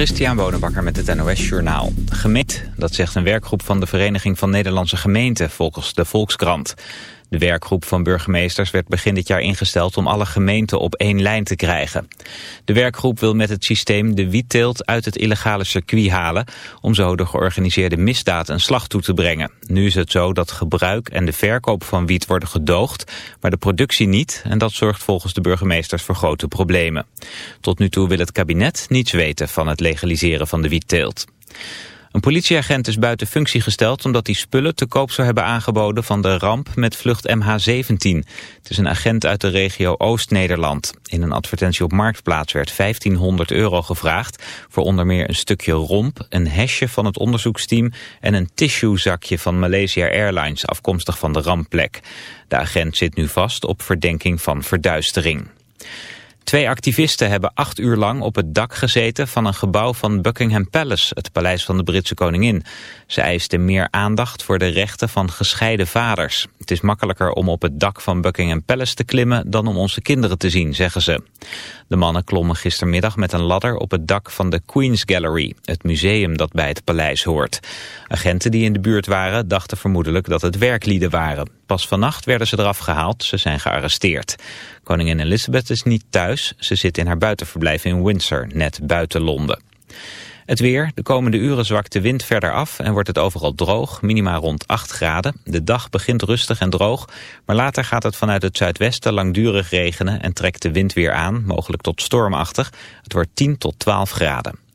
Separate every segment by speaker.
Speaker 1: Christian Bonenbakker met het NOS Journaal. Gemeent, dat zegt een werkgroep van de Vereniging van Nederlandse Gemeenten volgens de Volkskrant. De werkgroep van burgemeesters werd begin dit jaar ingesteld om alle gemeenten op één lijn te krijgen. De werkgroep wil met het systeem de wietteelt uit het illegale circuit halen om zo de georganiseerde misdaad een slag toe te brengen. Nu is het zo dat gebruik en de verkoop van wiet worden gedoogd, maar de productie niet en dat zorgt volgens de burgemeesters voor grote problemen. Tot nu toe wil het kabinet niets weten van het legaliseren van de wietteelt. Een politieagent is buiten functie gesteld omdat hij spullen te koop zou hebben aangeboden van de ramp met vlucht MH17. Het is een agent uit de regio Oost-Nederland. In een advertentie op Marktplaats werd 1500 euro gevraagd voor onder meer een stukje romp, een hesje van het onderzoeksteam en een tissuezakje van Malaysia Airlines afkomstig van de rampplek. De agent zit nu vast op verdenking van verduistering. Twee activisten hebben acht uur lang op het dak gezeten van een gebouw van Buckingham Palace, het paleis van de Britse koningin. Ze eisten meer aandacht voor de rechten van gescheiden vaders. Het is makkelijker om op het dak van Buckingham Palace te klimmen dan om onze kinderen te zien, zeggen ze. De mannen klommen gistermiddag met een ladder op het dak van de Queen's Gallery, het museum dat bij het paleis hoort. Agenten die in de buurt waren dachten vermoedelijk dat het werklieden waren. Pas vannacht werden ze eraf gehaald, ze zijn gearresteerd. Koningin Elizabeth is niet thuis, ze zit in haar buitenverblijf in Windsor, net buiten Londen. Het weer, de komende uren zwakt de wind verder af en wordt het overal droog, minima rond 8 graden. De dag begint rustig en droog, maar later gaat het vanuit het zuidwesten langdurig regenen en trekt de wind weer aan, mogelijk tot stormachtig. Het wordt 10 tot 12 graden.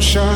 Speaker 2: sunshine.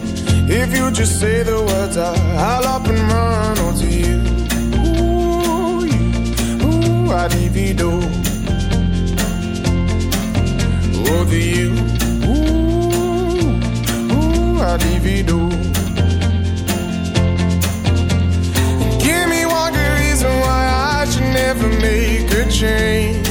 Speaker 3: If you just say the words out, I'll up and run onto you. Ooh, you, ooh, I'd even do. Oh, to you, ooh, ooh, I'd even do. Give me one good reason why I should never make a change.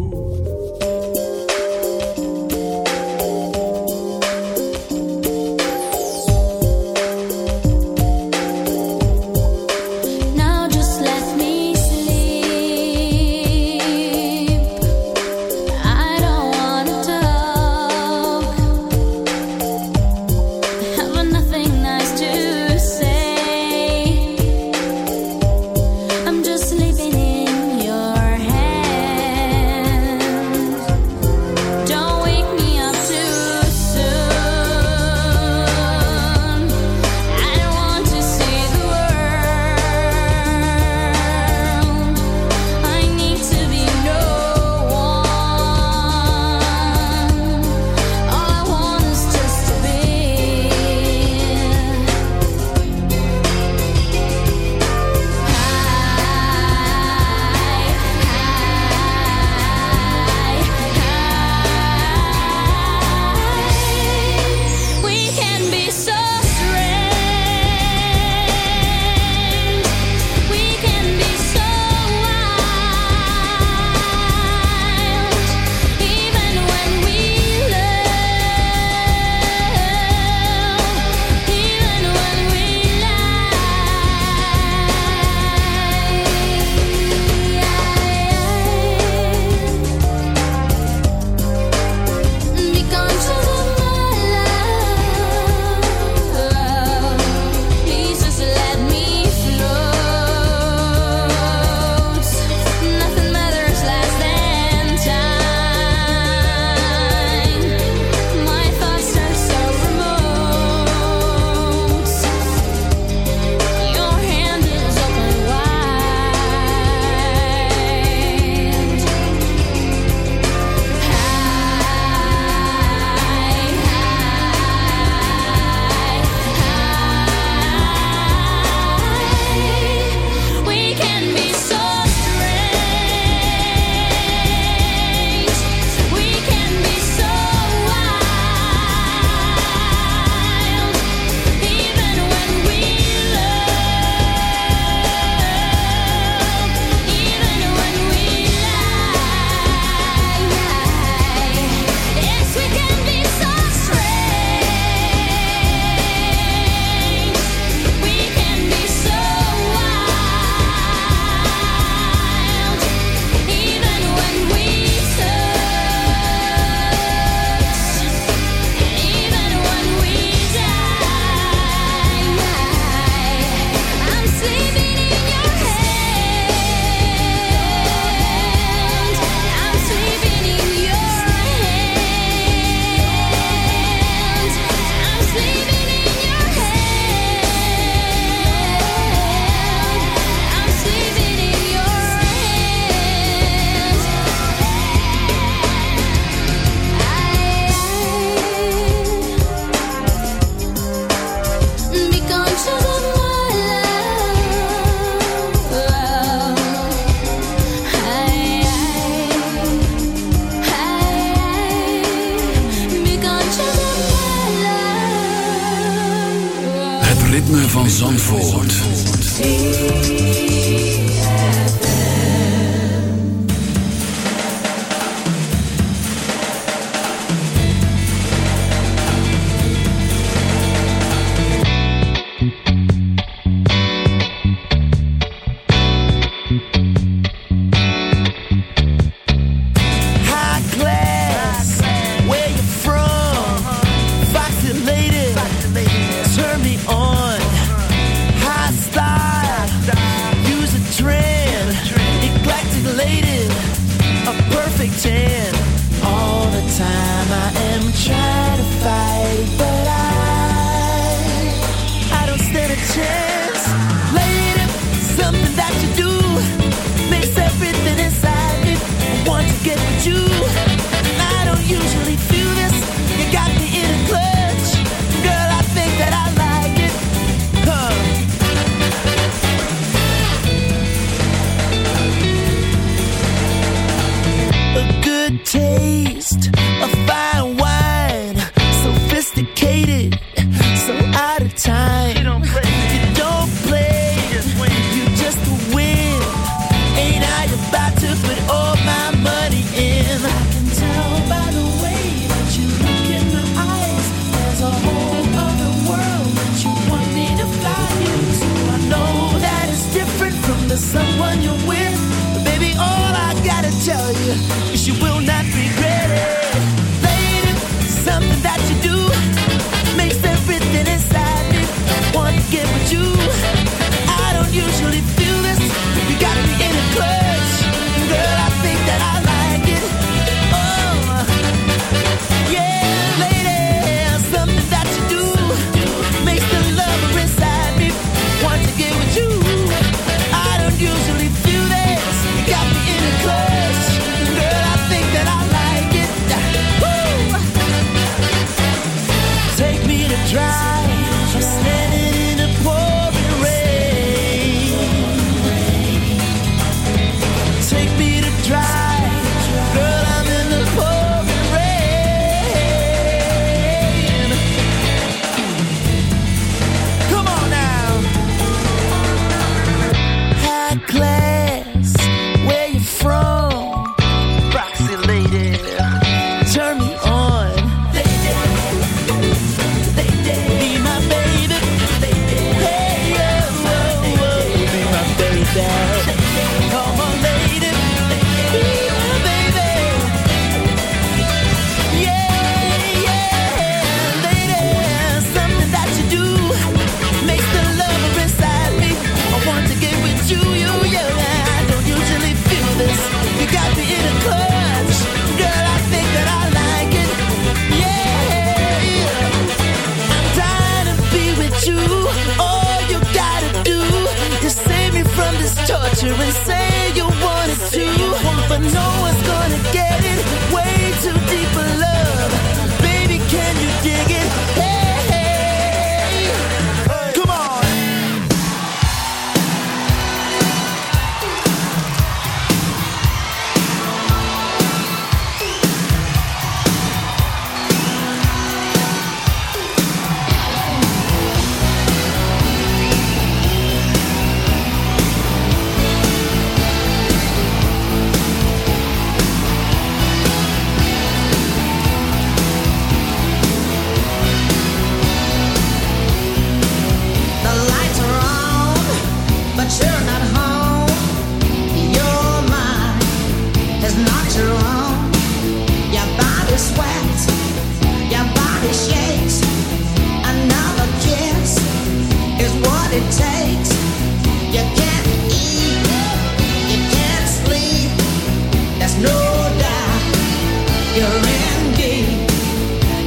Speaker 4: You're in deep.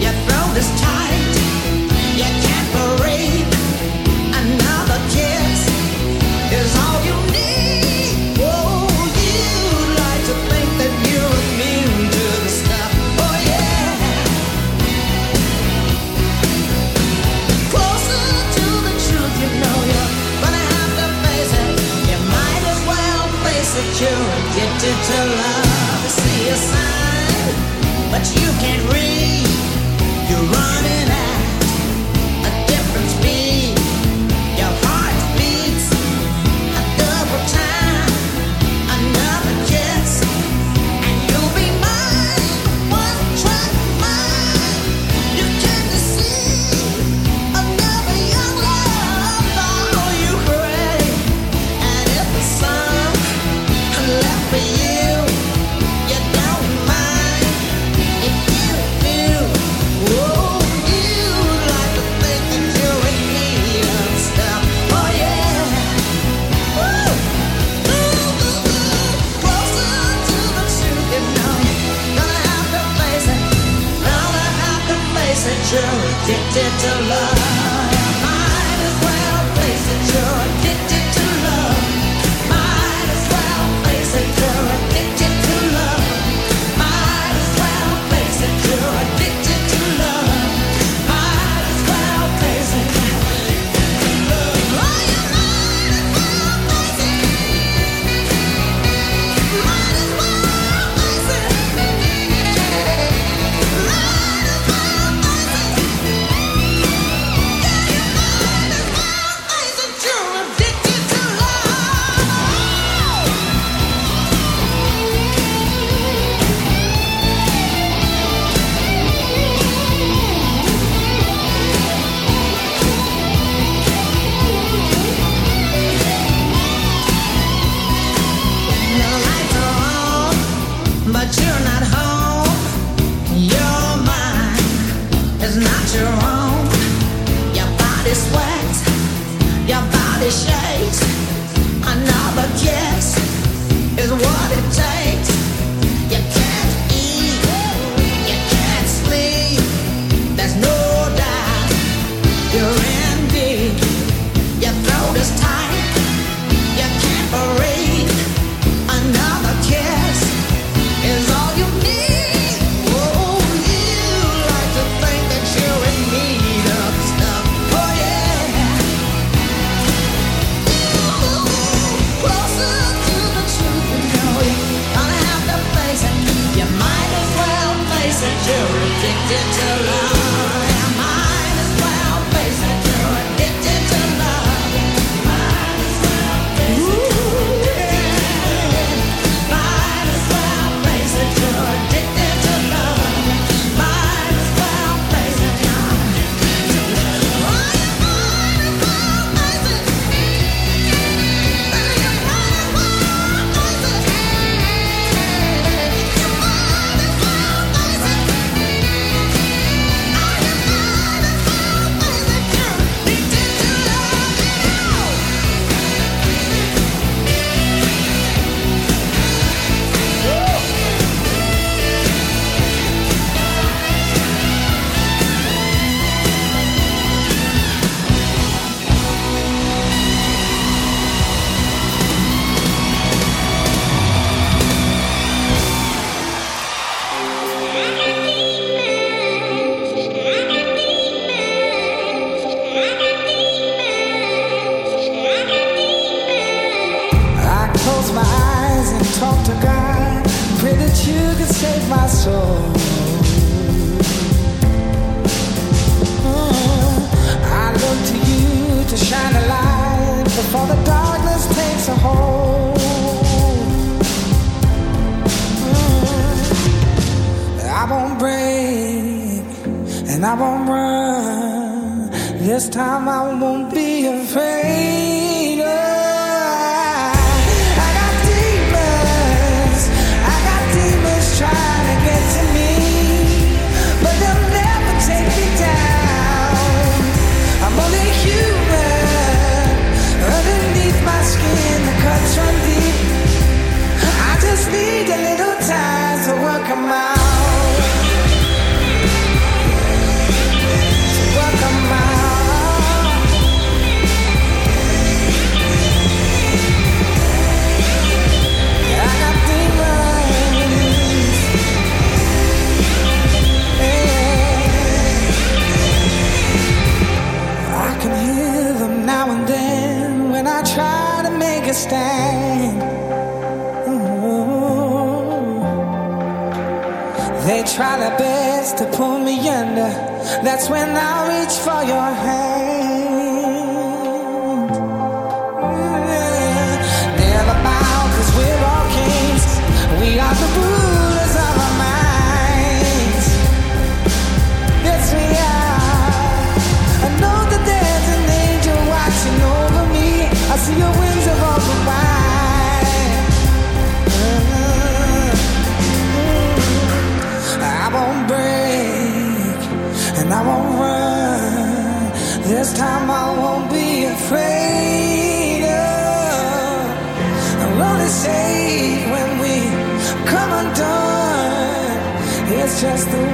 Speaker 4: Your throat is tight,
Speaker 5: Just